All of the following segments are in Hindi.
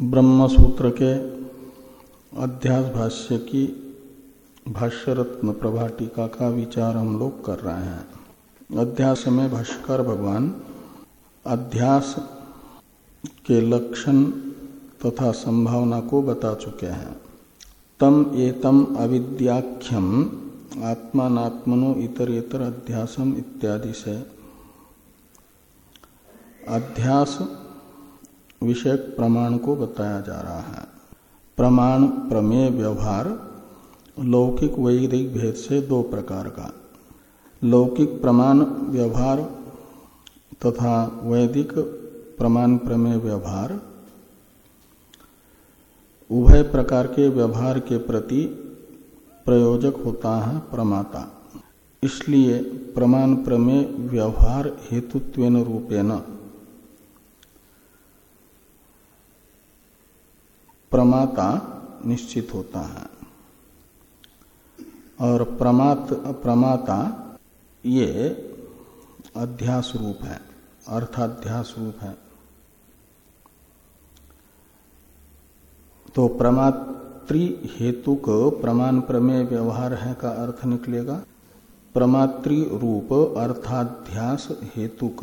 ब्रह्म सूत्र के अध्यास भाष्य की भाष्य रत्न प्रभा टीका का विचार हम लोग कर रहे हैं। अध्यास में भाष्कर भगवान अध्यास के लक्षण तथा संभावना को बता चुके हैं। तम एतम अविद्याख्यम आत्मात्मनो इतर इतर अध्यासम इत्यादि से। अध्यास विषयक प्रमाण को बताया जा रहा है। प्रमाण प्रमेय व्यवहार, लौकिक वैदिक भेद से दो प्रकार का। लौकिक प्रमाण व्यवहार तथा वैदिक प्रमाण प्रमेय व्यवहार। उभय प्रकार के व्यवहार के प्रति प्रयोजक होता है प्रमाता। इसलिए प्रमाण प्रमेय व्यवहार हेतुत्वेन रूपेण प्रमाता निश्चित होता है। और प्रमात, प्रमाता ये अध्यास रूप है अर्थाध्यास रूप है। तो प्रमात्री हेतुक प्रमाण प्रमेय व्यवहार है का अर्थ निकलेगा। प्रमात्री रूप अर्थाध्यास हेतुक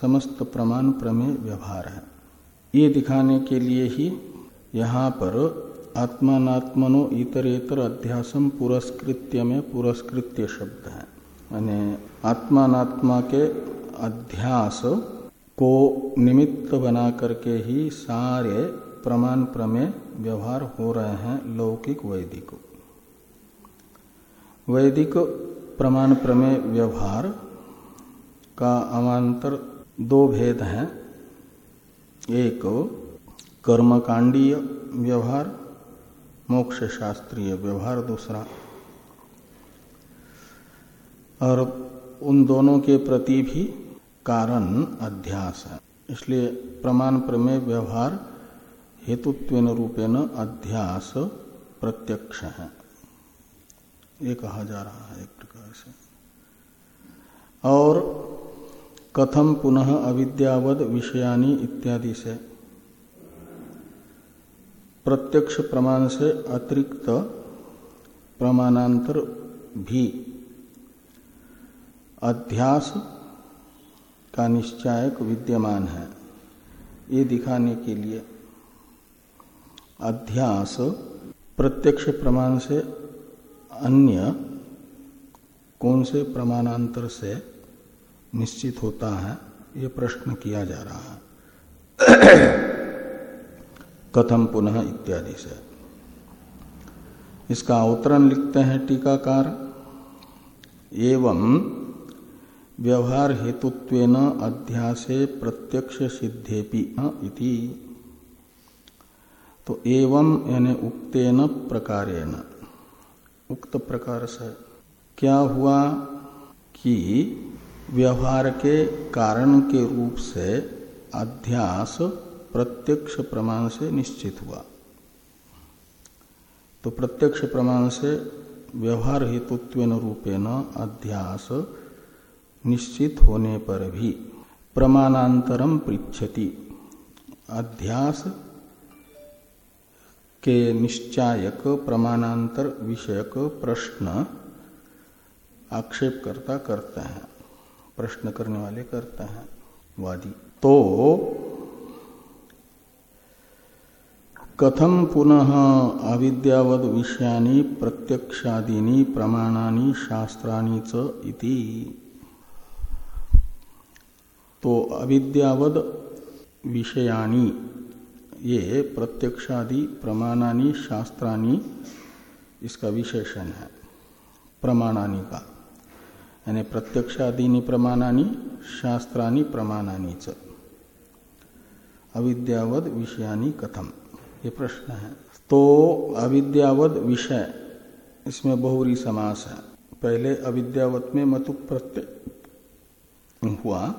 समस्त प्रमाण प्रमेय व्यवहार है। ये दिखाने के लिए ही यहाँ पर आत्मात्मनो इतरेतर अध्यासम पुरस्कृत्य में पुरस्कृत्य शब्द है। यानी आत्मात्मा के अध्यास को निमित्त बना करके ही सारे प्रमाण प्रमेय व्यवहार हो रहे हैं लौकिक वैदिक। वैदिक प्रमाण प्रमेय व्यवहार का अमांतर दो भेद हैं। एक कर्मकांडीय व्यवहार मोक्ष शास्त्रीय व्यवहार दूसरा। और उन दोनों के प्रति भी कारण अध्यास है। इसलिए प्रमाण प्रमेय व्यवहार हेतुत्वेन रूपेण अध्यास प्रत्यक्ष है। ये कहा जा रहा है एक प्रकार से। और कथम पुनः अविद्यावद विषयानी इत्यादि से। प्रत्यक्ष प्रमाण से अतिरिक्त प्रमाणांतर भी अध्यास का निश्चायक विद्यमान है। ये दिखाने के लिए अध्यास प्रत्यक्ष प्रमाण से अन्य कौन से प्रमाणांतर से निश्चित होता है, ये प्रश्न किया जा रहा है। कथम पुनः इत्यादि से। इसका अवतरण लिखते हैं टीकाकार। एवं व्यवहार हेतुत्वेन अध्यासे प्रत्यक्ष सिद्धेपि इति। तो एवं यानी उक्तेन प्रकारेण। उक्त प्रकार से क्या हुआ कि व्यवहार के कारण के रूप से अध्यास प्रत्यक्ष प्रमाण से निश्चित हुआ। तो प्रत्यक्ष प्रमाण से व्यवहार हेतुत्व रूपेण अध्यास निश्चित होने पर भी प्रमाणांतरम पृछति अध्यास के निश्चायक प्रमाणांतर विषयक प्रश्न आक्षेप करता करते हैं, प्रश्न करने वाले करते हैं, वादी। तो कथम पुनः अविद्यावद विषयानी प्रत्यक्षादीनी प्रमाणानी शास्त्राणी च इति? तो अविद्यावद विषयानी ये प्रत्यक्षादि प्रमाणानी शास्त्राणी इसका विशेषण है प्रमाणानी का। यानी प्रत्यक्षादीनी प्रमाणानी शास्त्राणी प्रमाणानी च। अविद्यावद विषयानी कथम? ये प्रश्न है। तो अविद्यावत विषय, इसमें बहुरी समास है। पहले अविद्यावत में मतु प्रत्यय हुआ।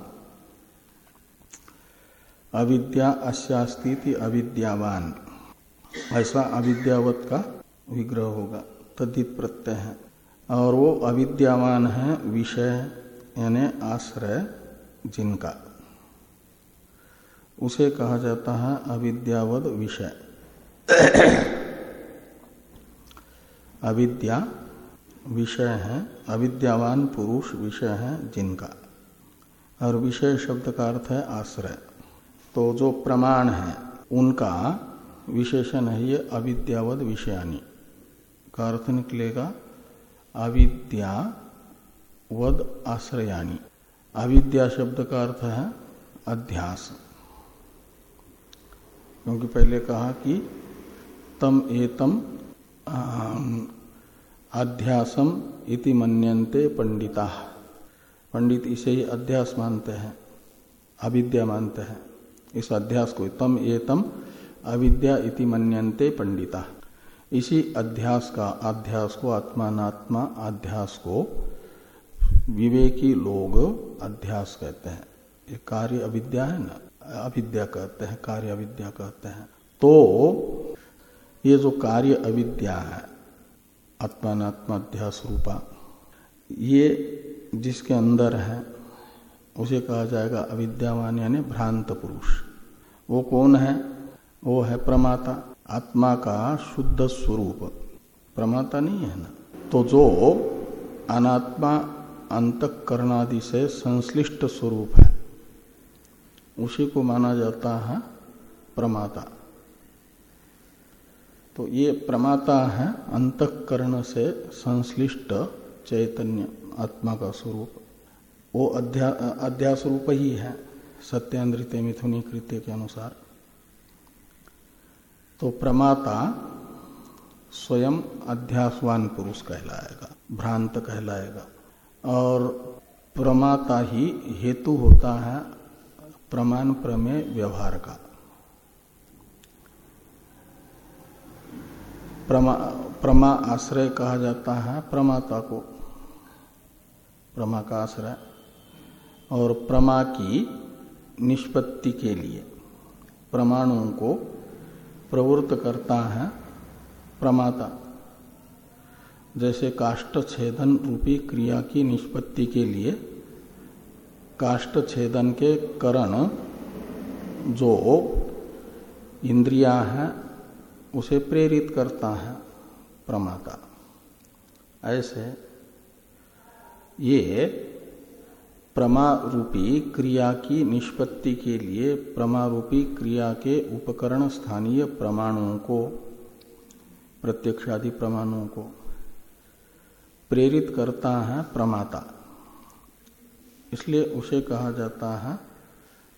अविद्या अस्यास्ती अविद्यावान। ऐसा अविद्यावत का विग्रह होगा। तद्दित प्रत्यय है। और वो अविद्यावान है, विषय, यानी आश्रय, जिनका। उसे कहा जाता है अविद्यावद विषय। अविद्या विषय है, अविद्यावान पुरुष विषय है जिनका। और विषय शब्द का अर्थ है आश्रय। तो जो प्रमाण है, उनका विशेषण है ये अविद्यावद विषयानी। का अर्थ निकलेगा, अविद्यावद आश्रयानी। अविद्या शब्द का अर्थ है अध्यास। क्योंकि पहले कहा कि तम एतम अध्यासम इति मन्यन्ते पंडिता। पंडित इसे ही अध्यास मानते हैं, अविद्या मानते हैं। इस अध्यास को तम एतम, अविद्या इति मन्यन्ते पंडिता। इसी अध्यास का अध्यास को आत्मात्मा अध्यास को विवेकी लोग अध्यास कहते हैं। ये कार्य अविद्या है ना? अविद्या कहते हैं, कार्य अविद्या कहते हैं। तो ये जो कार्य अविद्या है आत्मात्माध्यास रूपा ये जिसके अंदर है, उसे कहा जाएगा अविद्यावान यानी भ्रांत पुरुष। वो कौन है? वो है प्रमाता, आत्मा का शुद्ध स्वरूप। प्रमाता नहीं है ना? तो जो अनात्मा अंतकरणादि से संश्लिष्ट स्वरूप है, उसी को माना जाता है प्रमाता। तो ये प्रमाता है अंतकरण से संश्लिष्ट चैतन्य, आत्मा का स्वरूप। वो अध्या अध्यास रूप ही है सत्यान्द्रित मिथुनी कृत्य के अनुसार। तो प्रमाता स्वयं अध्यासवान पुरुष कहलाएगा, भ्रांत कहलाएगा। और प्रमाता ही हेतु होता है प्रमाण प्रमेय व्यवहार का। प्रमा प्रमा आश्रय कहा जाता है, प्रमाता को। प्रमा का आश्रय। और प्रमा की निष्पत्ति के लिए प्रमाणों को प्रवृत्त करता है प्रमाता। जैसे काष्ट छेदन रूपी क्रिया की निष्पत्ति के लिए काष्ट छेदन के करण जो इंद्रिया है उसे प्रेरित करता है प्रमाता ऐसे ये प्रमा रूपी क्रिया की निष्पत्ति के लिए प्रमा रूपी क्रिया के उपकरण स्थानीय प्रमाणों को, प्रत्यक्षादि प्रमाणों को प्रेरित करता है प्रमाता। इसलिए उसे कहा जाता है,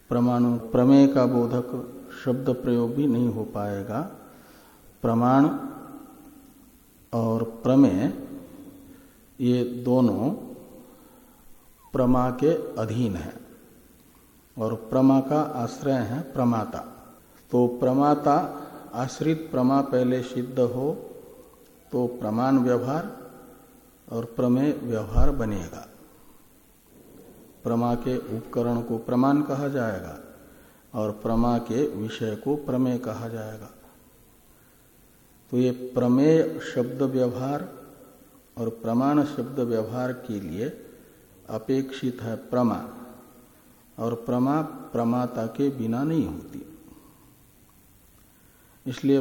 प्रमाणु, प्रमेय का बोधक शब्द प्रयोग भी नहीं हो पाएगा। प्रमाण और प्रमेय, ये दोनों प्रमा के अधीन है और प्रमा का आश्रय है प्रमाता। तो प्रमाता आश्रित प्रमा पहले सिद्ध हो तो प्रमाण व्यवहार और प्रमेय व्यवहार बनेगा। प्रमा के उपकरण को प्रमाण कहा जाएगा और प्रमा के विषय को प्रमेय कहा जाएगा। तो ये प्रमेय शब्द व्यवहार और प्रमाण शब्द व्यवहार के लिए अपेक्षित है प्रमा, और प्रमा प्रमाता के बिना नहीं होती। इसलिए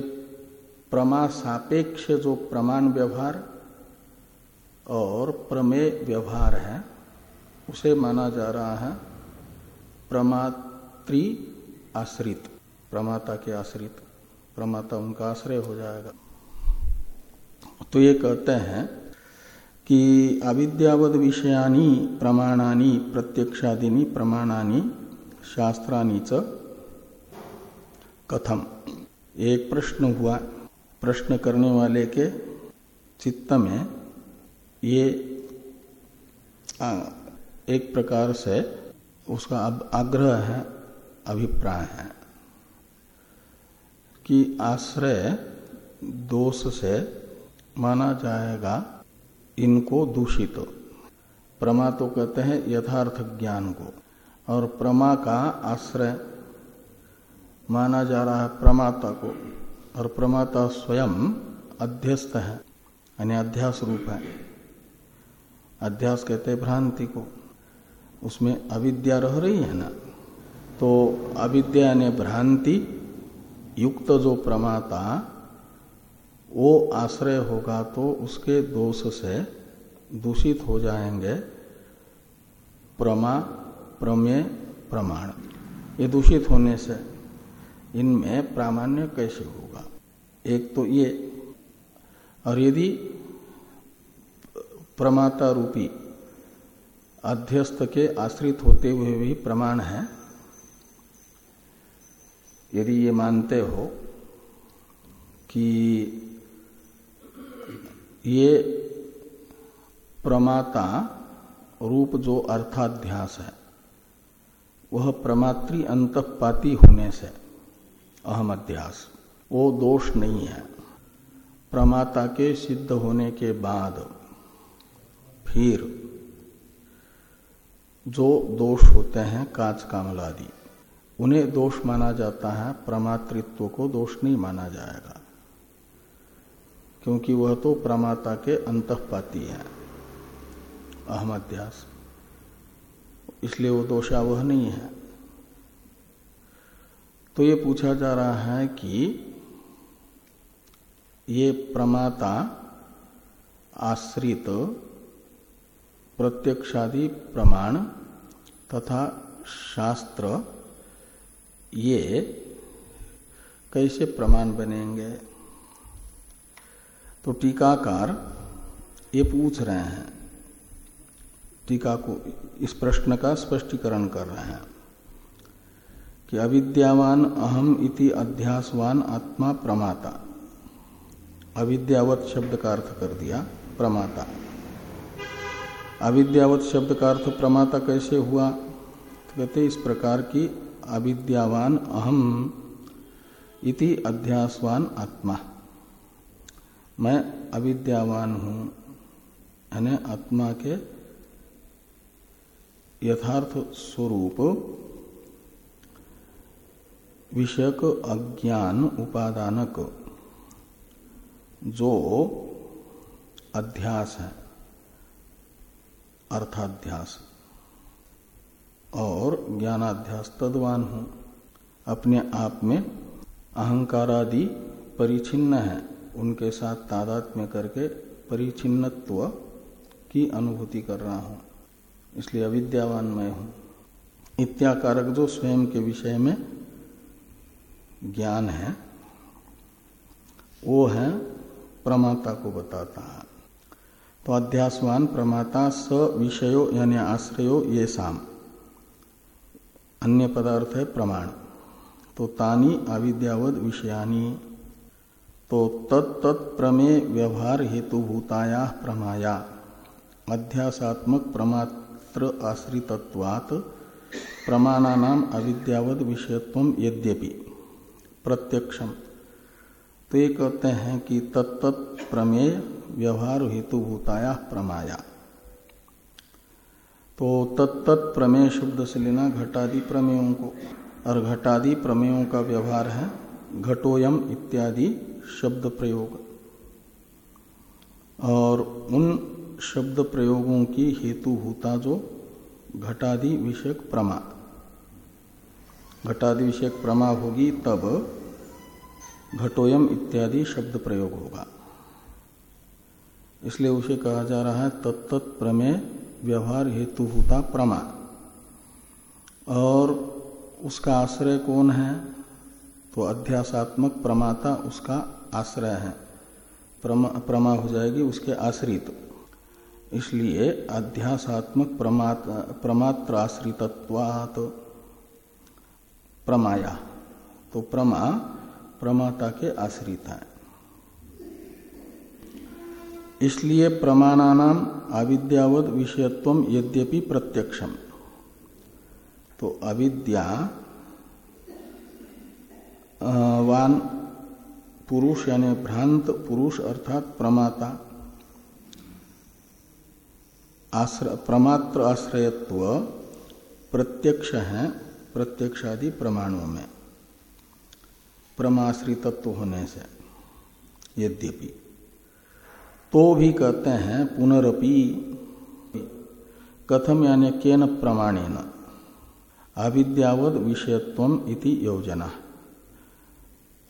प्रमा सापेक्ष जो प्रमाण व्यवहार और प्रमेय व्यवहार है, उसे माना जा रहा है प्रमात्री आश्रित, प्रमाता के आश्रित। प्रमाता उनका आश्रय हो जाएगा। तो ये कहते हैं कि अविद्यावद विषयानी प्रमाणानी प्रत्यक्षादिनी प्रमाणानी शास्त्रानी च कथम। एक प्रश्न हुआ, प्रश्न करने वाले के चित्त में ये एक प्रकार से उसका अब आग्रह है, अभिप्राय है कि आश्रय दोष से माना जाएगा इनको दूषित। प्रमा तो कहते हैं यथार्थ ज्ञान को, और प्रमा का आश्रय माना जा रहा है प्रमाता को, और प्रमाता स्वयं अध्यस्त है, यानी अध्यास रूप है। अध्यास कहते हैं भ्रांति को। उसमें अविद्या रह रही है ना? तो अविद्या ने भ्रांति युक्त जो प्रमाता वो आश्रय होगा तो उसके दोष से दूषित हो जाएँगे। प्रमा, प्रमेय, प्रमाण। ये दूषित होने से इनमें प्रामाण्य कैसे होगा? एक तो ये, और यदि प्रमाता रूपी अध्यस्त के आश्रित होते हुए भी प्रमाण है, यदि ये मानते हो कि ये प्रमाता रूप जो अर्थाध्यास है, वह प्रमात्री अंतपाती होने से अहम अध्यास। वो दोष नहीं है। प्रमाता के सिद्ध होने के बाद फिर जो दोष होते हैं काच कामलादि उन्हें दोष माना जाता है, प्रमातृत्व को दोष नहीं माना जाएगा। क्योंकि वह तो प्रमाता के अंतपाती है। अहमध्यास। इसलिए वो दोषावह नहीं है। तो ये पूछा जा रहा है कि ये प्रमाता आश्रित प्रत्यक्षादि प्रमाण तथा शास्त्र ये कैसे प्रमाण बनेंगे? तो टीकाकार ये पूछ रहे हैं। टीका को इस प्रश्न का स्पष्टीकरण कर रहे हैं कि अविद्यावान अहम इति अध्यासवान आत्मा प्रमाता। अविद्यावत शब्द का अर्थ कर दिया, प्रमाता। अविद्यावत शब्द का अर्थ प्रमाता कैसे हुआ? कहते इस प्रकार की अविद्यावान अहम इति अध्यासवान आत्मा। मैं अविद्यावान हूँ, यानी आत्मा के यथार्थ स्वरूप विषयक अज्ञान उपादानक जो अध्यास है, अर्थाध्यास, और ज्ञानाध्यास तद्वान हूँ। अपने आप में अहंकारादि परिचिन्न है। उनके साथ तादात में करके परिचिन्नत्व की अनुभूति कर रहा हूँ। इसलिए अविद्यावान मैं हूँ। इत्याकारक जो स्वयं के विषय में ज्ञान है, वो है प्रमाता को बताता है। तो अध्यासवान प्रमाता स विषयो यानी आश्रयो ये साम। अन्य पदार्थ है प्रमाण। तो तानी अविद्यावद विषयानी। तो तत्त प्रमेय व्यवहार हेतु भूताया प्रमाया। अध्यासात्मक प्रमात्र आश्रितत्वात् प्रमाणानाम अविद्यावद विषयत्व यद्यपि। प्रत्यक्षम। तो ये कहते हैं कि तत्त प्रमेय व्यवहार हेतु भूताया प्रमाया। तो तत्त प्रमेय शब्द से लेना घटादि प्रमेयों को। और घटादि प्रमेयों का व्यवहार है घटोयम इत्यादि शब्द प्रयोग। और उन शब्द प्रयोगों की हेतुभूता जो घटादि विषयक प्रमा। घटादि विषयक प्रमा होगी तब घटोयम इत्यादि शब्द प्रयोग होगा। इसलिए उसे कहा जा रहा है तत्त प्रमेय व्यवहार हेतुभूता प्रमा। और उसका आश्रय कौन है? तो अध्यासात्मक प्रमाता उसका आश्रय है। प्रमा, प्रमा हो जाएगी उसके आश्रित। इसलिए अध्यासात्मक प्रमात्र आश्रितत्वात प्रमाया। तो प्रमा प्रमाता के आश्रित है। इसलिए प्रमाणानाम अविद्यावद विषयत्व यद्यपि प्रत्यक्षम। तो अविद्या वान पुरुष यानी भ्रांत पुरुष अर्थात प्रमाता। आश्र, प्रमात्र आश्रयत्व प्रत्यक्ष है प्रत्यक्षादि प्रमाणों में। प्रमाश्रितत्व होने से यद्यपि। तो भी कहते हैं पुनरपि कथम यानी केन प्रमाणेन अविद्यावद विषयत्व इति योजना।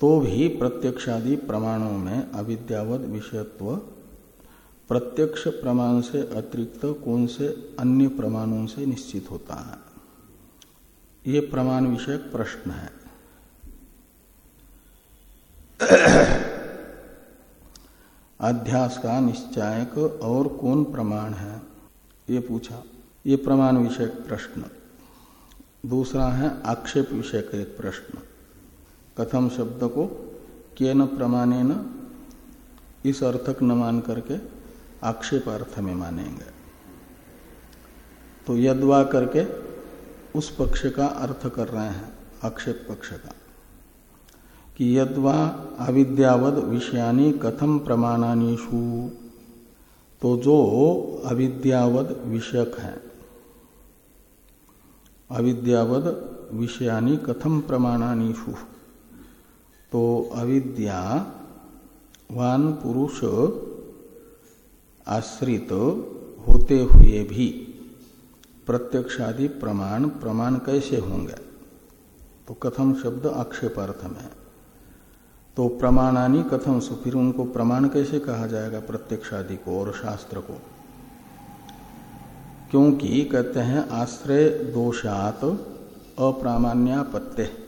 तो भी प्रत्यक्षादि प्रमाणों में अविद्यावत विषयत्व, प्रत्यक्ष प्रमाण से अतिरिक्त कौन से अन्य प्रमाणों से निश्चित होता है? ये प्रमाण विषयक प्रश्न है। अध्यास का निश्चायक और कौन प्रमाण है? ये पूछा। ये प्रमाण विषयक प्रश्न। दूसरा है आक्षेप विषयक एक प्रश्न। कथम शब्द को केन प्रमाणे न इस अर्थक न मान करके आक्षेप अर्थ में मानेंगे। तो यदवा करके उस पक्ष का अर्थ कर रहे हैं, आक्षेप पक्ष का। कि यदवा अविद्यावद विषयानी कथम प्रमाणानीशु तो जो अविद्यावद विषयक है, अविद्यावद विषयानी कथम प्रमाणानीशु तो अविद्यावान पुरुष आश्रित होते हुए भी प्रत्यक्षादि प्रमाण प्रमाण कैसे होंगे? तो कथम शब्द आक्षेपार्थ में। तो प्रमाणानी कथम सु, फिर उनको प्रमाण कैसे कहा जाएगा प्रत्यक्षादि को और शास्त्र को? क्योंकि कहते हैं आश्रय दोषात अप्रामाण्यापत्य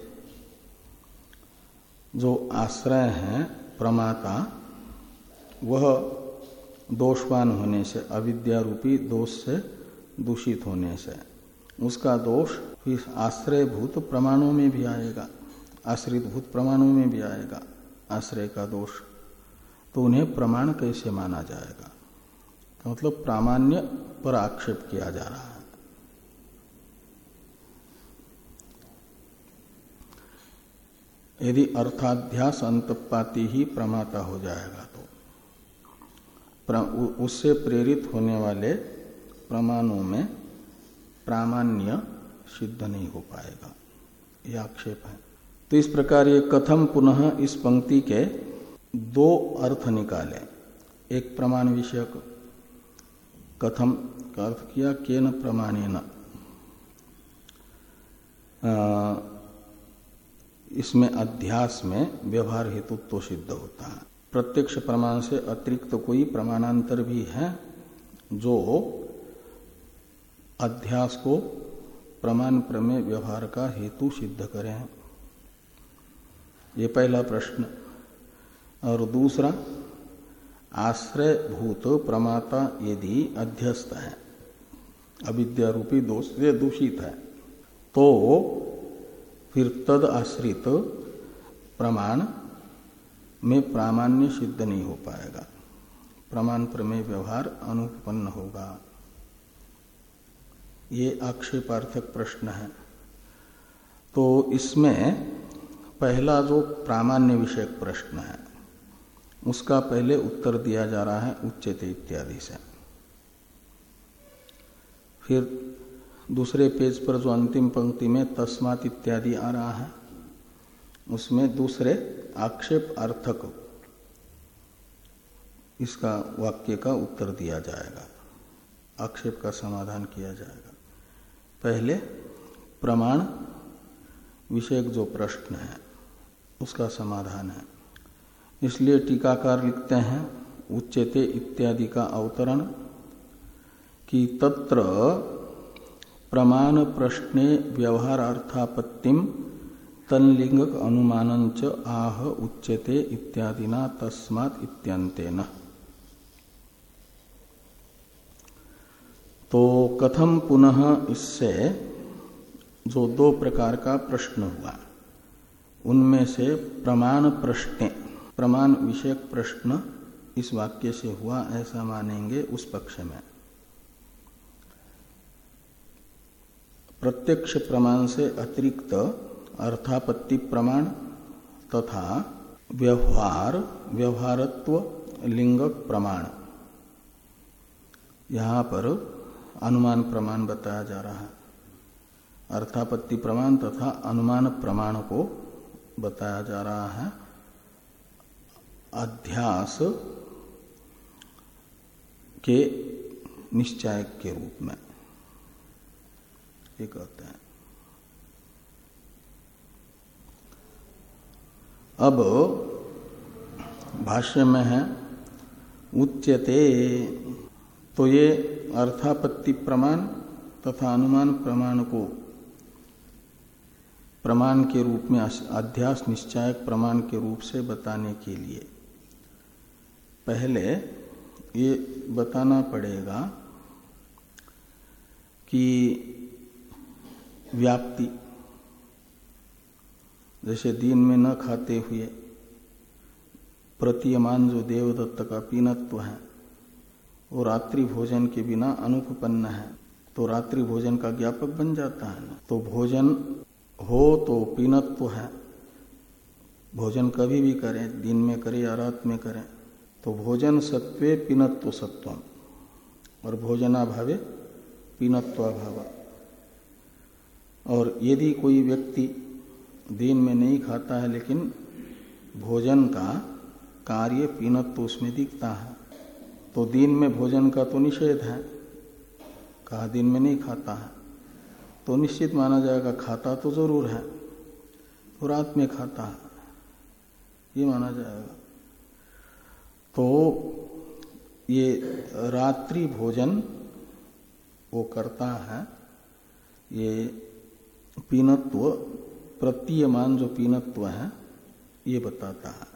जो आश्रय है प्रमाता वह दोषवान होने से, अविद्या रूपी दोष से दूषित होने से, उसका दोष फिर आश्रयभूत प्रमाणों में भी आएगा आश्रित भूत प्रमाणों में भी आएगा, आश्रय का दोष। तो उन्हें प्रमाण कैसे माना जाएगा? तो मतलब प्रामाण्य पर आक्षेप किया जा रहा है। यदि अर्थाध्यास अंतपाती ही प्रमाता हो जाएगा तो। उससे प्रेरित होने वाले प्रमाणों में प्रामाण्य सिद्ध नहीं हो पाएगा। यह आक्षेप है। तो इस प्रकार ये कथम पुनः इस पंक्ति के दो अर्थ निकाले। एक प्रमाण विषयक कथम का अर्थ किया के न प्रमाणे न इसमें अध्यास में व्यवहार हेतु तो सिद्ध होता है। प्रत्यक्ष प्रमाण से अतिरिक्त तो कोई प्रमाणांतर भी है जो अध्यास को प्रमाण प्रमेय व्यवहार का हेतु सिद्ध करें। ये पहला प्रश्न। और दूसरा आश्रय भूत प्रमाता यदि अध्यस्त है, अविद्या रूपी दोष से दूषित है तो फिर तद आश्रित प्रमाण में प्रामाण्य सिद्ध नहीं हो पाएगा। प्रमाण प्रमेय व्यवहार अनुपन्न होगा। ये आक्षेपार्थक प्रश्न है। तो इसमें पहला जो प्रामाण्य विषयक प्रश्न है, उसका पहले उत्तर दिया जा रहा है उच्चते इत्यादि से। फिर दूसरे पेज पर जो अंतिम पंक्ति में तस्मात इत्यादि आ रहा है, उसमें दूसरे आक्षेप अर्थक इसका वाक्य का उत्तर दिया जाएगा। आक्षेप का समाधान किया जाएगा। पहले प्रमाण विषयक जो प्रश्न है, उसका समाधान है। इसलिए टीकाकार लिखते हैं, उच्चते इत्यादि का अवतरण कि तत्र प्रमाण प्रश्ने व्यवहारार्थापत्तिम तनलिंगक अनुमान च आह उच्यते इत्यादिना तस्मात इत्यंतेन तो कथम पुनः इससे जो दो प्रकार का प्रश्न हुआ, उनमें से प्रमाण प्रश्न प्रमाण विषयक प्रश्न इस वाक्य से हुआ ऐसा मानेंगे उस पक्ष में। प्रत्यक्ष प्रमाण से अतिरिक्त अर्थापत्ति प्रमाण तथा व्यवहार, व्यवहारत्व लिंगक प्रमाण। यहाँ पर अनुमान प्रमाण बताया जा रहा है। अर्थापत्ति प्रमाण तथा अनुमान प्रमाण को बताया जा रहा है। अध्यास के निश्चय के रूप में। ये कहते हैं। अब भाष्य में है, उच्यते। तो ये अर्थापत्ति प्रमाण तथा अनुमान प्रमाण को प्रमाण के रूप में अध्यास निश्चायक प्रमाण के रूप से बताने के लिए। पहले ये बताना पड़ेगा कि व्याप्ति। जैसे दिन में न खाते हुए प्रतीयमान जो देवदत्त का पीनत्व है, वो रात्रि भोजन के बिना अनुपन्न है तो रात्रि भोजन का ज्ञापक बन जाता है ना। तो भोजन हो तो पीनत्व है, भोजन कभी भी करें, दिन में करें या रात में करें तो भोजन सत्वे पीनत्व सत्वम, और भोजनाभावे पीनत्वाभाव। और यदि कोई व्यक्ति दिन में नहीं खाता है, लेकिन भोजन का कार्य पीनत तो उसमें दिखता है तो दिन में भोजन का तो निषेध है। कहा, दिन में नहीं खाता है तो निश्चित माना जाएगा खाता तो ज़रूर है तो रात में खाता है, ये माना जाएगा। तो ये रात्रि भोजन वो करता है, ये पीनत्व, प्रतीयमान जो पीनत्व है, ये बताता है।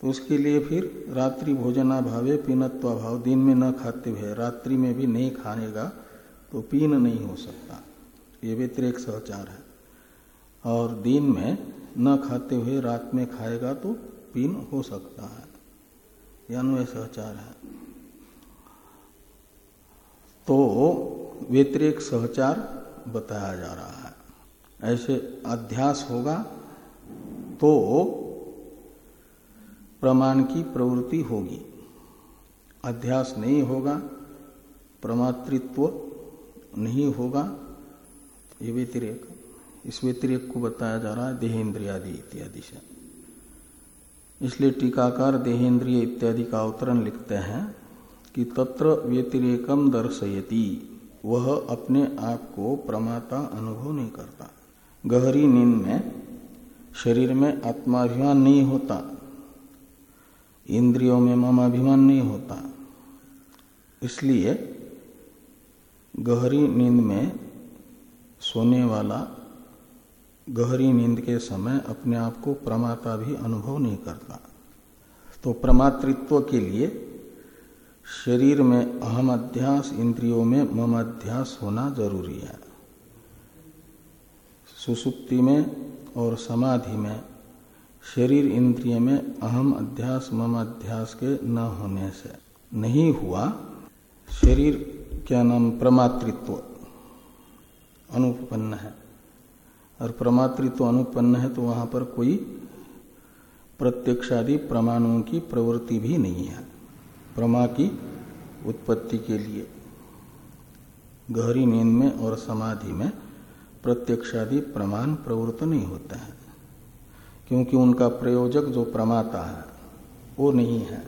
तो उसके लिए फिर रात्रि भोजनाभावे पीनत्वाभाव दिन में न खाते हुए, रात्रि में भी नहीं खानेगा तो पीन नहीं हो सकता। ये व्यतिरेक सहचार है। और दिन में न खाते हुए रात में खाएगा तो पीन हो सकता है। यह अन्वय सहचार है। तो व्यतिरेक सहचार बताया जा रहा है। ऐसे अध्यास होगा तो प्रमाण की प्रवृत्ति होगी। अध्यास नहीं होगा, प्रमातृत्व नहीं होगा। ये व्यतिरेक, इस व्यतिरेक को बताया जा रहा है देहेन्द्रियादि इत्यादि से। इसलिए टीकाकार देहेन्द्रिय इत्यादि का अवतरण लिखते हैं कि तत्र व्यतिरेकम दर्शयति। वह अपने आप को प्रमाता अनुभव नहीं करता। गहरी नींद में, शरीर में आत्माभिमान नहीं होता। इंद्रियों में ममाभिमान नहीं होता। इसलिए गहरी नींद में सोने वाला गहरी नींद के समय अपने आप को प्रमाता भी अनुभव नहीं करता। तो प्रमातृत्व के लिए शरीर में अहम अध्यास इंद्रियों में मम अध्यास होना ज़रूरी है। सुसुप्ति में और समाधि में शरीर इंद्रिय में अहम अध्यास मम अध्यास के न होने से नहीं हुआ। शरीर क्या नाम प्रमातृत्व अनुपन्न है। और प्रमातृत्व अनुपन्न है तो वहाँ पर कोई प्रत्यक्षादि प्रमाणों की प्रवृत्ति भी नहीं है। प्रमा की उत्पत्ति के लिए, गहरी नींद में और समाधि में प्रत्यक्षादि प्रमाण प्रवृत्त नहीं होते हैं, क्योंकि उनका प्रयोजक जो प्रमाता है, वो नहीं है।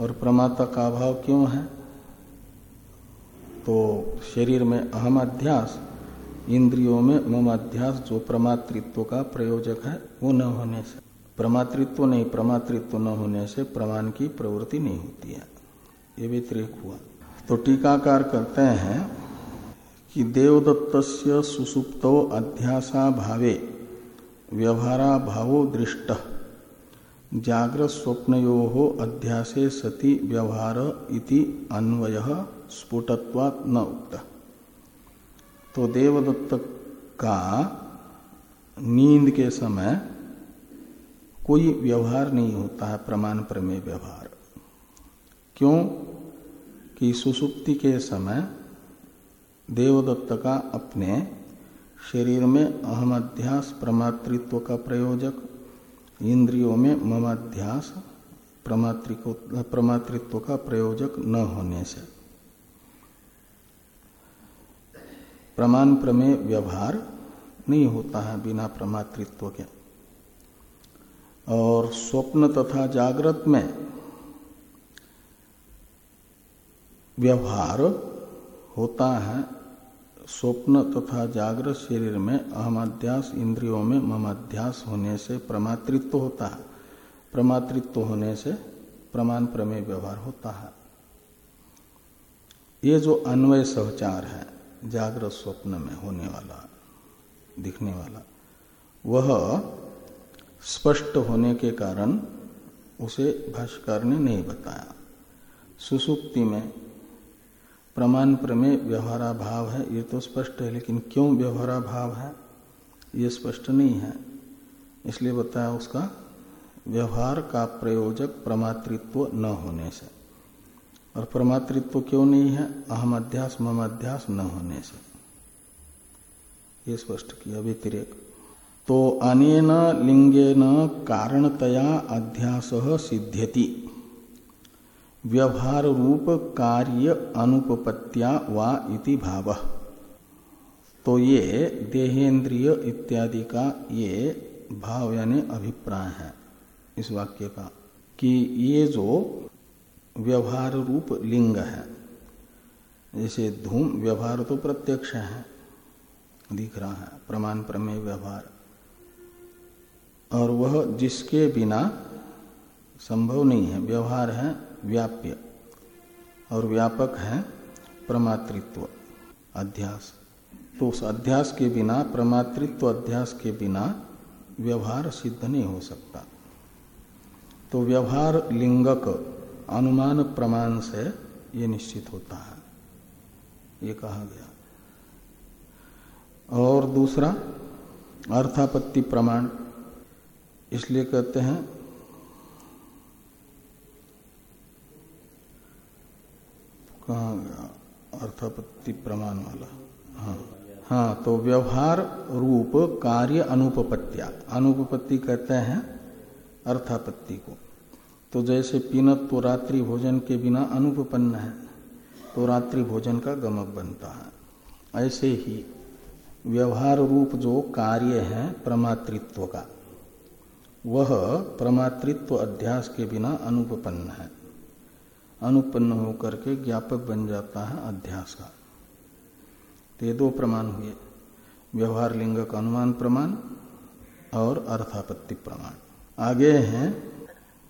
और प्रमाता का अभाव क्यों है? तो शरीर में अहम अध्यास, इंद्रियों में मम अध्यास जो प्रमातृत्व का प्रयोजक है, वो न होने से। प्रमातृत्व नहीं, प्रमातृत्व न होने से प्रमाण की प्रवृत्ति नहीं होती है। ये व्यतिरेक हुआ। तो टीकाकार करते हैं कि देवदत्त सुसुप्त अध्यासा भावे व्यवहारा भावो दृष्ट जागृत स्वप्नो अध्यासे सति व्यवहार इति अन्वय स्फुटत्वात् न उक्त। तो देवदत्त का नींद के समय कोई व्यवहार नहीं होता है प्रमाण प्रमेय व्यवहार। क्यों? कि सुसुप्ति के समय देवदत्त का अपने शरीर में अहमध्यास प्रमातृत्व का प्रयोजक, इंद्रियों में ममाध्यास प्रमातृत्व का प्रयोजक न होने से। प्रमाण प्रमेय व्यवहार नहीं होता है बिना प्रमातृत्व के। और स्वप्न तथा जागृत में व्यवहार होता है। स्वप्न तथा जागृत शरीर में अहमाध्यास इंद्रियों में ममाध्यास होने से प्रमातृत्व होता है। प्रमातृत्व होने से प्रमाण प्रमेय व्यवहार होता है। ये जो अन्वय सहचार है, जागृत स्वप्न में होने वाला, दिखने वाला, वह स्पष्ट होने के कारण उसे भाष्कर ने नहीं बताया। सुसुप्ति में प्रमाण प्रमेय व्यवहारा भाव है, ये तो स्पष्ट है, लेकिन क्यों व्यवहारा भाव है? ये स्पष्ट नहीं है। इसलिए बताया उसका, व्यवहार का प्रयोजक प्रमातृत्व न होने से। और प्रमातृत्व क्यों नहीं है? अहम अध्यास मम अध्यास न होने से। ये स्पष्ट किया व्यतिरेक। तो अनेन लिंगेन कारणतया अध्यास सिद्ध्यति। व्यवहार रूप कार्य अनुपत्या वा इति भाव। तो ये देहेंद्रिय इत्यादि का ये भाव यानी अभिप्राय है इस वाक्य का, कि ये जो व्यवहार रूप लिंग है, जैसे धूम व्यवहार तो प्रत्यक्ष है, दिख रहा है, प्रमाण प्रमेय व्यवहार। और वह जिसके बिना संभव नहीं है, व्यवहार है, व्याप्य और व्यापक है प्रमातृत्व, अध्यास। तो उस अध्यास के बिना, प्रमातृत्व अध्यास के बिना व्यवहार सिद्ध नहीं हो सकता। तो व्यवहार लिंगक अनुमान प्रमाण से ये निश्चित होता है। ये कहा गया। और दूसरा, अर्थापत्ति प्रमाण। इसलिए कहते हैं, कहा गया? अर्थापत्ति प्रमाण वाला। हाँ। हाँ तो व्यवहार रूप कार्य अनुपपत्तिया अनुपपत्ति कहते हैं अर्थापत्ति को। तो जैसे पीनत तो रात्रि भोजन के बिना अनुपन्न है तो रात्रि भोजन का गमक बनता है। ऐसे ही व्यवहार रूप जो कार्य है, प्रमातृत्व का। वह प्रमातृत्व अध्यास के बिना अनुपन्न है। अनुपन्न होकर के ज्ञापक बन जाता है अध्यास का। ये दो प्रमाण हुए। व्यवहार लिंग का अनुमान प्रमाण और अर्थापत्ति प्रमाण। आगे हैं,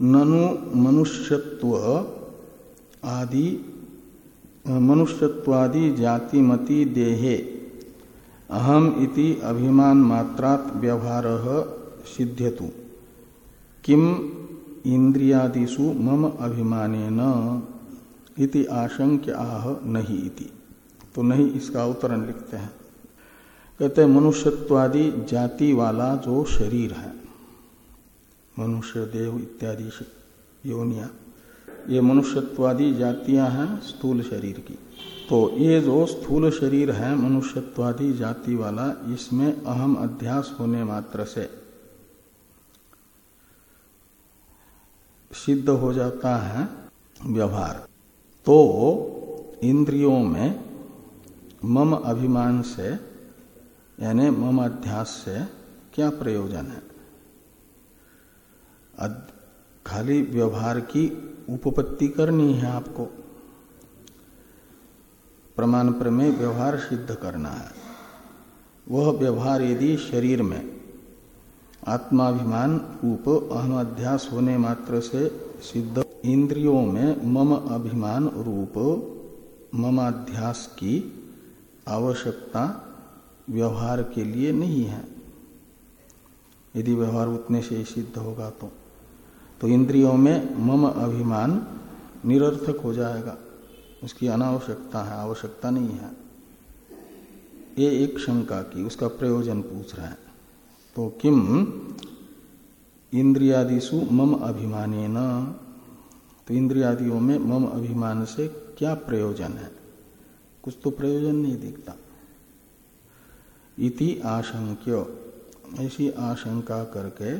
ननु मनुष्यत्व आदि, मनुष्यत्वादि जातिमति देहे। अहम इति अभिमान मात्रात व्यवहार सिद्ध्यतु। किम इंद्रियादिषु मम अभिमान इति आशंक्य आह नहीं इति। तो नहीं इसका उत्तरण लिखते हैं। कहते हैं, मनुष्यत्वादि जाति वाला जो शरीर है, मनुष्य, देव इत्यादि योनिया, ये मनुष्यत्वादि जातियाँ हैं स्थूल शरीर की। तो ये जो स्थूल शरीर है, मनुष्यत्वादि जाति वाला, इसमें अहम अध्यास होने मात्र से सिद्ध हो जाता है व्यवहार। तो इंद्रियों में मम अभिमान से, यानी मम अध्यास से क्या प्रयोजन है? खाली व्यवहार की उपपत्ति करनी है आपको। प्रमाण प्रमेय व्यवहार सिद्ध करना है। वह व्यवहार यदि शरीर में आत्माभिमान, रूप, अहमाध्यास होने मात्र से सिद्ध। इंद्रियों में मम अभिमान, रूप, ममाध्यास की आवश्यकता व्यवहार के लिए नहीं है। यदि व्यवहार उतने से सिद्ध होगा तो। तो इंद्रियों में मम अभिमान निरर्थक हो जाएगा। उसकी अनावश्यकता है, आवश्यकता नहीं है। ये एक शंका की, उसका प्रयोजन पूछ रहे हैं। तो किम इंद्रियादिशु मम अभिमाने तो इंद्रियादियों में मम अभिमान से क्या प्रयोजन है? कुछ तो प्रयोजन नहीं दिखता। इति आशंक्य। ऐसी आशंका करके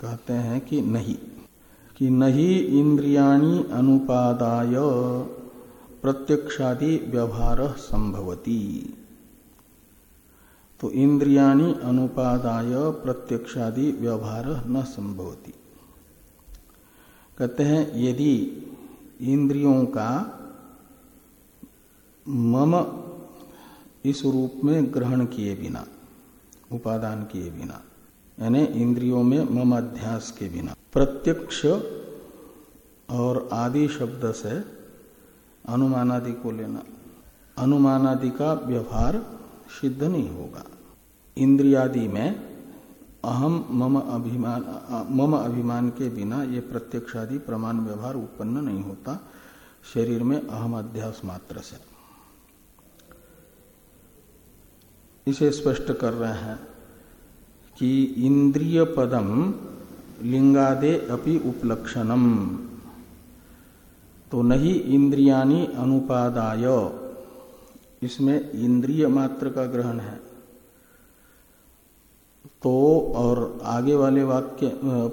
कहते हैं कि नहीं। कि नहीं इंद्रियाणी अनुपादाय प्रत्यक्षादि व्यवहार संभवती। तो इंद्रियाणी अनुपादाय प्रत्यक्षादि व्यवहार न संभवती। कहते हैं, यदि इंद्रियों का मम इस रूप में ग्रहण किए बिना, उपादान किए बिना, यानी इंद्रियों में मम अध्यास के बिना, प्रत्यक्ष और आदि शब्द से अनुमानादि को लेना, अनुमानादि का व्यवहार सिद्ध नहीं होगा। इंद्रियादि में अहम मम अभिमान मम अभिमान के बिना ये प्रत्यक्षादि प्रमाण व्यवहार उत्पन्न नहीं होता। शरीर में अहम अध्यास मात्र से। इसे स्पष्ट कर रहे हैं कि इंद्रिय पदम लिंगादे अपि उपलक्षणम। तो नहीं इंद्रियानी अनुपादाय। इसमें इंद्रिय मात्र का ग्रहण है। तो और आगे वाले वाक्य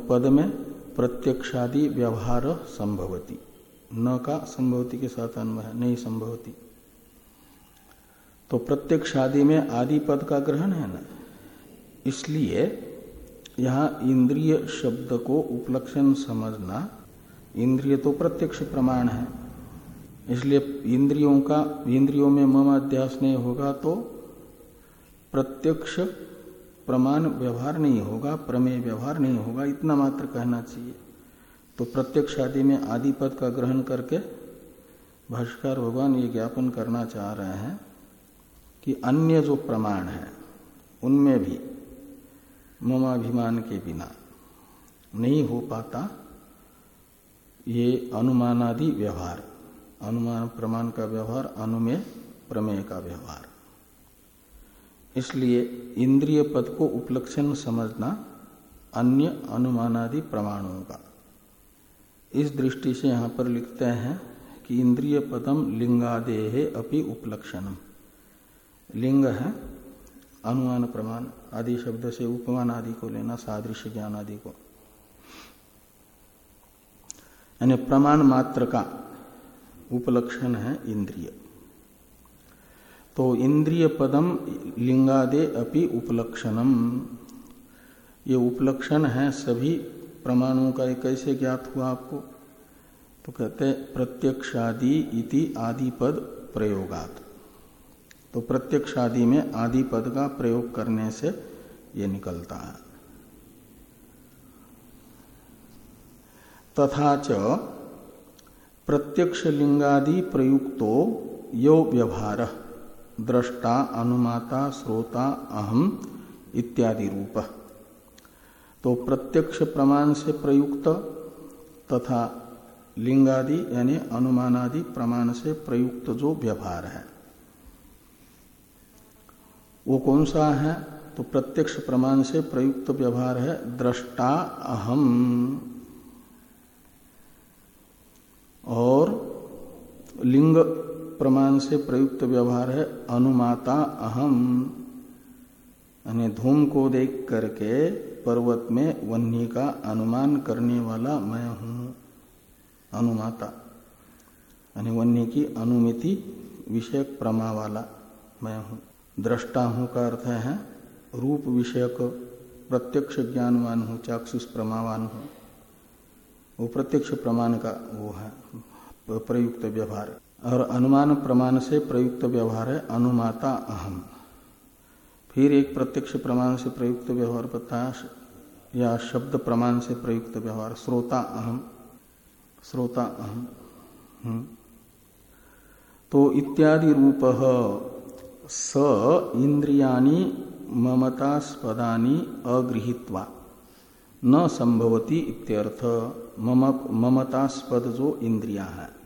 पद में प्रत्यक्षादि व्यवहार संभवती। न का संभवती के साथ अन्वय है, नहीं संभवती। तो प्रत्यक्षादि में आदि पद का ग्रहण है ना? इसलिए यहाँ इंद्रिय शब्द को उपलक्षण समझना, इंद्रिय तो प्रत्यक्ष प्रमाण है। इसलिए इंद्रियों का, इंद्रियों में मम अध्यास नहीं होगा तो प्रत्यक्ष प्रमाण व्यवहार नहीं होगा, प्रमेय व्यवहार नहीं होगा, इतना मात्र कहना चाहिए। तो प्रत्यक्ष आदि में आदि पद का ग्रहण करके भाष्कर भगवान ये ज्ञापन करना चाह रहे हैं कि अन्य जो प्रमाण है, उनमें भी ममाभिमान के बिना नहीं हो पाता, ये अनुमानादि व्यवहार, अनुमान प्रमाण का व्यवहार, अनुमेय प्रमेय का व्यवहार। इसलिए इंद्रिय पद को उपलक्षण समझना अन्य अनुमानादि प्रमाणों का। इस दृष्टि से यहाँ पर लिखते हैं कि इंद्रिय पदम लिंगादेह अपि उपलक्षणम। लिंग है, अनुमान प्रमाण आदि शब्द से उपमान आदि को लेना, सादृश्य ज्ञान आदि को। यानी प्रमाण मात्र का उपलक्षण है इंद्रिय। तो इंद्रिय पदम लिंगादे अपि उपलक्षणम। ये उपलक्षण है सभी प्रमाणों का कैसे ज्ञात हुआ आपको? तो कहते प्रत्यक्षादि इति आदि पद प्रयोगात। तो प्रत्यक्षादि में आदि पद का प्रयोग करने से ये निकलता है। तथा च प्रत्यक्ष लिंगादि प्रयुक्तो यो व्यवहार। दृष्टा अनुमाता, श्रोता, अहम इत्यादि रूप। तो प्रत्यक्ष प्रमाण से प्रयुक्त तथा लिंगादि यानी अनुमानादि प्रमाण से प्रयुक्त जो व्यवहार है। वो कौन सा है? तो प्रत्यक्ष प्रमाण से प्रयुक्त व्यवहार है दृष्टा अहम। और लिंग प्रमाण से प्रयुक्त व्यवहार है, अनुमाता अहम। यानी धूम को देख करके पर्वत में वन्नी का अनुमान करने वाला मैं हूँ, अनुमाता। यानी वन्य की अनुमिति विषयक प्रमा वाला मैं हूँ। दृष्टा हूँ का अर्थ है, रूप विषयक, प्रत्यक्ष ज्ञानवान हूँ, चाक्षुष प्रमावान हूँ। वो प्रत्यक्ष प्रमाण का वो है, प्रयुक्त व्यवहार। और अनुमान प्रमाण से प्रयुक्त व्यवहार है अनुमाता अहम फिर एक प्रत्यक्ष प्रमाण से प्रयुक्त व्यवहार बताया या शब्द प्रमाण से प्रयुक्त व्यवहार, श्रोता अहम श्रोता अहम हम्म। तो इत्यादि रूप स इंद्रियाणी ममतास्पदानी अगृहित्वा, न संभवती इत्यर्थ, मम ममतास्पद जो इंद्रिया है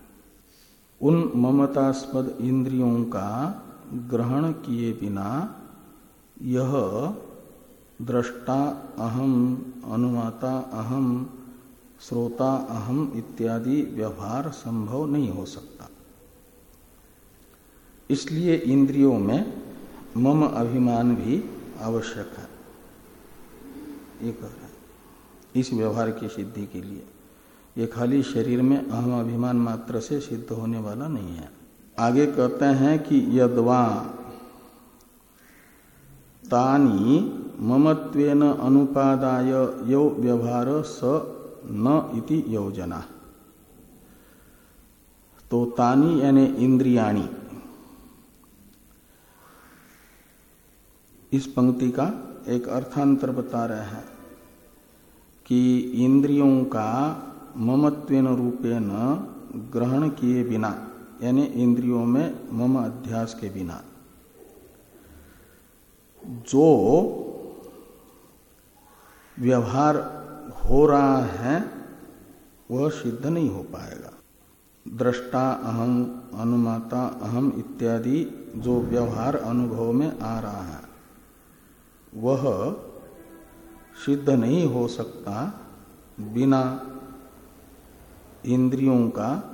उन ममतास्पद इंद्रियों का ग्रहण किए बिना यह दृष्टा अहम, अनुमाता अहम, श्रोता अहम इत्यादि व्यवहार संभव नहीं हो सकता। इसलिए इंद्रियों में मम अभिमान भी आवश्यक है। एक इस व्यवहार की सिद्धि के लिए। ये खाली शरीर में अहम अभिमान मात्र से सिद्ध होने वाला नहीं है। आगे कहते हैं कि यदवा तानी ममत्वेन अनुपादाय यो व्यवहार स न इति योजना। तो तानी यानी इंद्रियाणी। इस पंक्ति का एक अर्थांतर बता रहे हैं कि इंद्रियों का ममत्वेन रूपेण ग्रहण किए बिना, यानी इंद्रियों में मम अध्यास के बिना। जो व्यवहार हो रहा है, वह सिद्ध नहीं हो पाएगा। दृष्टा अहम अनुमाता अहम इत्यादि जो व्यवहार अनुभव में आ रहा है, वह सिद्ध नहीं हो सकता बिना इंद्रियों का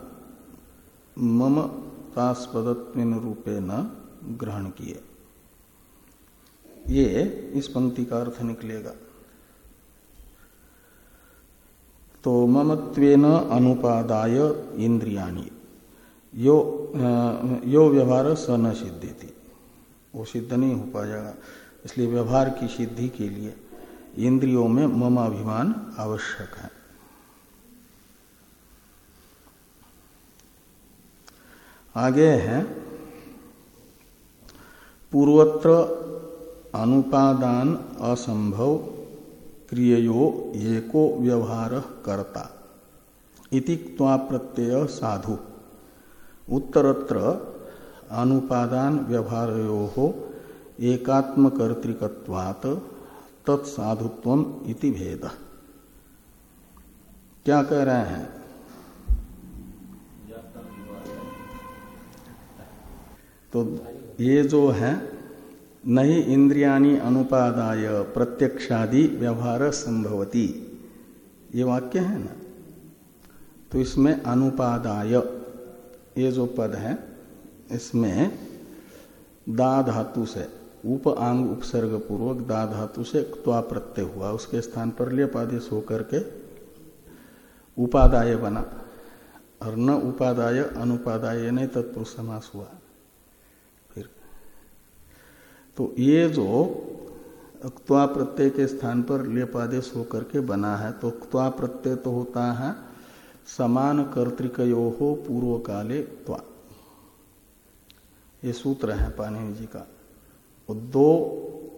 मम ममतास्पदत्व रूपे न ग्रहण किए। ये इस पंक्ति का अर्थ निकलेगा। तो ममत्वेन अनुपादाय इंद्रियाणी। यो यो व्यवहार स न सिद्धि थी वो सिद्ध नहीं हो पाएगा। इसलिए व्यवहार की सिद्धि के लिए इंद्रियों में मम अभिमान आवश्यक है। आगे है। पूर्वत्र अनुपादान असंभव क्रियो एको व्यवहार करता। इति प्रत्यय साधु। उत्तरत्र अनुपादान व्यवहारो एकात्मकर्तृकवात तत्साधुत्व इति भेद। क्या कह रहे हैं? तो ये जो है, नहीं इंद्रियाणी अनुपादाय प्रत्यक्षादि व्यवहार संभवती। ये वाक्य है ना? तो इसमें अनुपादाय, ये जो पद है, इसमें दा धातु से, उप आंग उपसर्ग पूर्वक दा धातु से त्वा प्रत्यय हुआ। उसके स्थान पर लेपादेश होकर के उपादाय बना। और न उपादाय, अनुपादाय नहीं तत्पुरुष समास हुआ। तो ये जो क्वा प्रत्यय के स्थान पर लेपादेश होकर के बना है तो क्वा प्रत्यय तो होता है समान कर्तिको हो पूर्व काले त्वा। ये सूत्र है पानी जी का। दो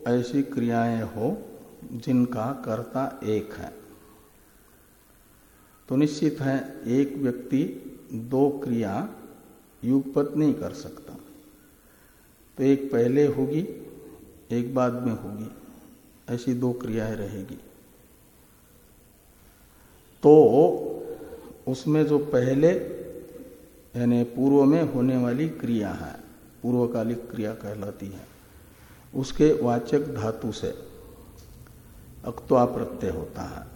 ऐसी क्रियाएँ हो जिनका कर्ता एक है। तो निश्चित है, एक व्यक्ति दो क्रिया युगपत नहीं कर सकता। तो एक पहले होगी एक बाद में होगी। ऐसी दो क्रियाएँ रहेगी। तो उसमें जो पहले, यानी पूर्व में होने वाली क्रिया है, पूर्वकालिक क्रिया कहलाती है, उसके वाचक धातु से अक्वा प्रत्यय होता है।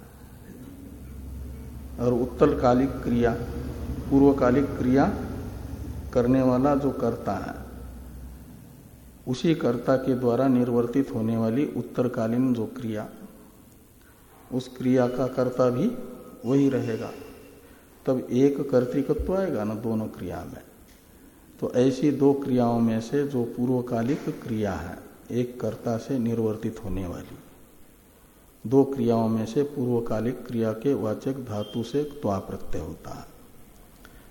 और उत्तरकालिक क्रिया, पूर्वकालिक क्रिया करने वाला जो करता है उसी कर्ता के द्वारा निर्वर्तित होने वाली उत्तरकालीन जो क्रिया, उस क्रिया का कर्ता भी वही रहेगा। तब एक कर्तिकत्व आएगा ना दोनों क्रिया में। तो ऐसी दो क्रियाओं में से जो पूर्वकालिक क्रिया है, एक कर्ता से निर्वर्तित होने वाली। दो क्रियाओं में से पूर्वकालिक क्रिया के वाचक धातु से त्वा प्रत्यय होता है।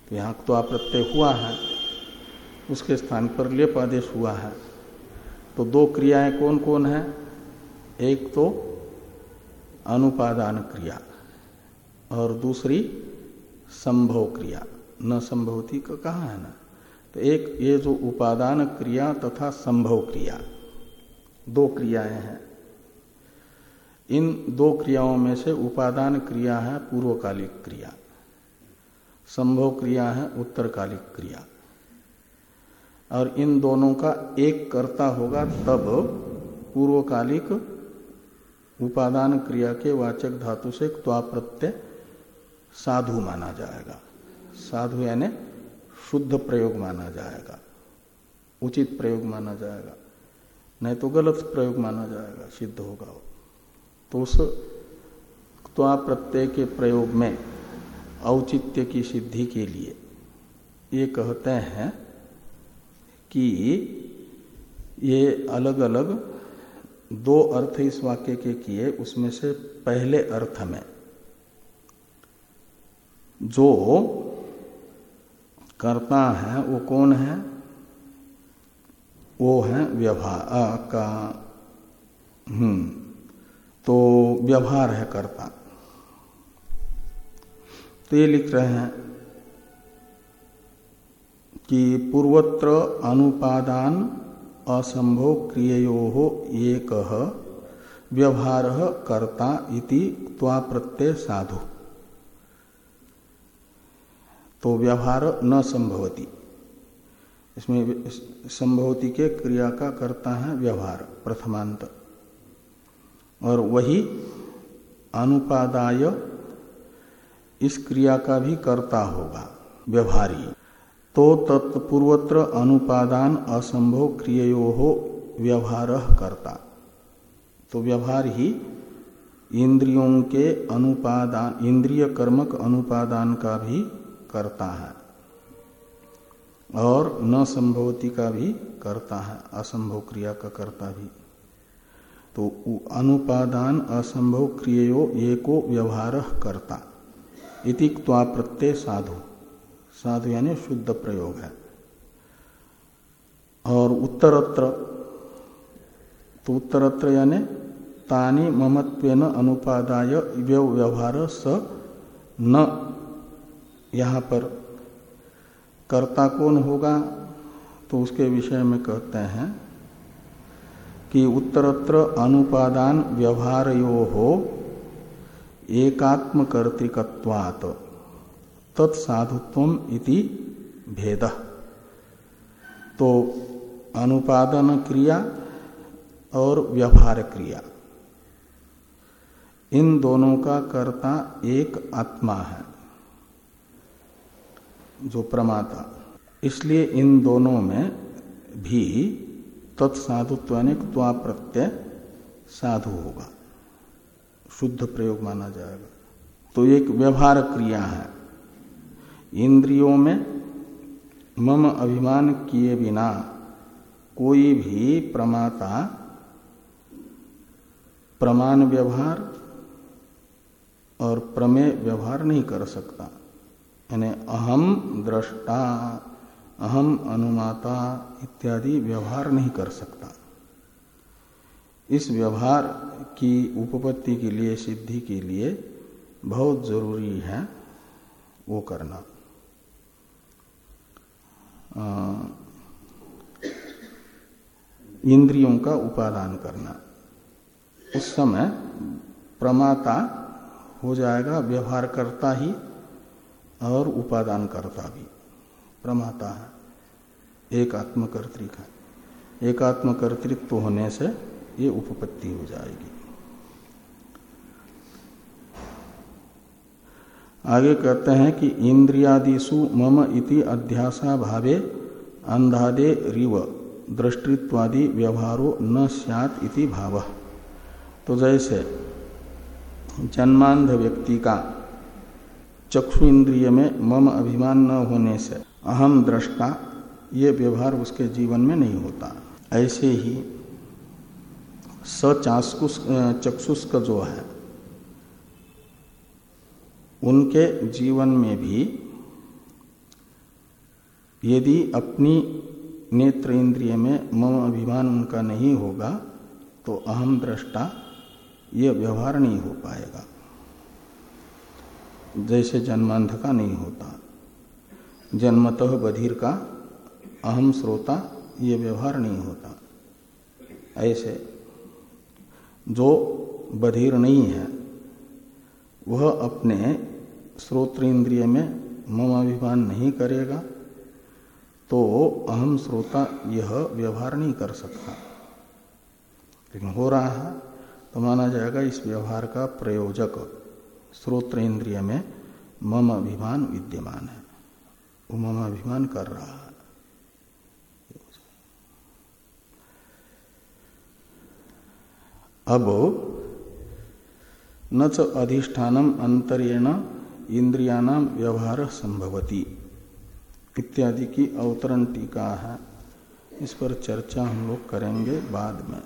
तो यहाँ त्वा प्रत्यय हुआ है, उसके स्थान पर लेप आदेश हुआ है। तो दो क्रियाएँ कौन कौन है? एक तो अनुपादान क्रिया और दूसरी संभव क्रिया। न संभवती का, कहा है ना? तो एक ये जो उपादान क्रिया तथा संभव क्रिया, दो क्रियाएँ हैं। इन दो क्रियाओं में से उपादान क्रिया है पूर्वकालिक क्रिया, संभव क्रिया है उत्तरकालिक क्रिया। और इन दोनों का एक कर्ता होगा तब पूर्वकालिक उपादान क्रिया के वाचक धातु से प्रत्यय साधु माना जाएगा। साधु यानी शुद्ध प्रयोग माना जाएगा। उचित प्रयोग माना जाएगा। नहीं तो गलत प्रयोग माना जाएगा, सिद्ध होगा वो। तो उस त्वा प्रत्यय के प्रयोग में औचित्य की सिद्धि के लिए ये कहते हैं कि ये अलग अलग दो अर्थ इस वाक्य के किए, उसमें से पहले अर्थ में, जो करता है, वो कौन है? वो है व्यवहार का हम्म तो व्यवहार है कर्ता। तो ये लिख रहे हैं कि पूर्वत्र अनुपादान असंभव क्रियो एक व्यवहार कर्ता इति प्रत्यय साधु। तो व्यवहार न संभवती। इसमें संभवती के क्रिया का करता है व्यवहार, प्रथमांत। और वही अनुपादाय इस क्रिया का भी कर्ता होगा, व्यवहारी। तो तत्पूर्वत्र अनुपादान असंभव क्रियो हो व्यवहार करता। तो व्यवहार ही इंद्रियों के अनुपादान, इंद्रिय कर्मक अनुपादान का भी करता है। और न संभवती का भी करता है, असंभव क्रिया का करता भी। तो अनुपादान असंभव क्रियो एको व्यवहार करता। इति प्रत्यय साधु। साधु यानी शुद्ध प्रयोग है। और उत्तरत्र तो उत्तरत्र यानी तानी ममत्वेन अनुपादाय व्यवहार स न। यहाँ पर कर्ता कौन होगा? तो उसके विषय में कहते हैं कि उत्तरत्र अनुपादान व्यवहार यो हो एकात्म तत्साधुत्व इति भेद। तो अनुपादन क्रिया और व्यवहार क्रिया इन दोनों का कर्ता एक आत्मा है, जो प्रमाता। इसलिए इन दोनों में भी तत्साधुत्व त्वा प्रत्यय साधु होगा। शुद्ध प्रयोग माना जाएगा। तो एक व्यवहार क्रिया है। इंद्रियों में मम अभिमान किए बिना कोई भी प्रमाता, प्रमाण व्यवहार और प्रमेय व्यवहार नहीं कर सकता। यानी अहम दृष्टा, अहम अनुमाता इत्यादि व्यवहार नहीं कर सकता। इस व्यवहार की उपपत्ति के लिए, सिद्धि के लिए बहुत ज़रूरी है वो करना। इंद्रियों का उपादान करना। उस समय प्रमाता हो जाएगा व्यवहार करता ही और उपादान करता भी। प्रमाता है एक आत्मकर्तृक है। एक आत्मकर्तृत्व होने से ये उपपत्ति हो जाएगी। आगे कहते हैं कि इंद्रियादिशु मम इति अध्यासा भावे अंधादे रिव, दृष्टित्वादि व्यवहारो न सैत इति भाव। तो जैसे जन्मांध व्यक्ति का चक्षु इंद्रिय में मम अभिमान न होने से अहम दृष्टा, ये व्यवहार उसके जीवन में नहीं होता। ऐसे ही सचास्कुष चक्षुष्क जो है उनके जीवन में भी यदि अपनी नेत्र इंद्रिय में मम अभिमान उनका नहीं होगा तो अहम दृष्टा ये व्यवहार नहीं हो पाएगा। जैसे जन्मांध का नहीं होता, जन्मतः बधिर का अहम श्रोता ये व्यवहार नहीं होता। ऐसे जो बधिर नहीं है वह अपने श्रोत्र इंद्रिय में मम अभिमान नहीं करेगा तो अहम श्रोता यह व्यवहार नहीं कर सकता। लेकिन हो रहा है तो माना जाएगा इस व्यवहार का प्रयोजक श्रोत्र इंद्रिय में मम अभिमान विद्यमान है। वो मम अभिमान कर रहा है। अब न च अधिष्ठान अंतरेण इंद्रिया व्यवहार संभवती। इत्यादि की अवतरण टीका है। इस पर चर्चा हम लोग करेंगे बाद में।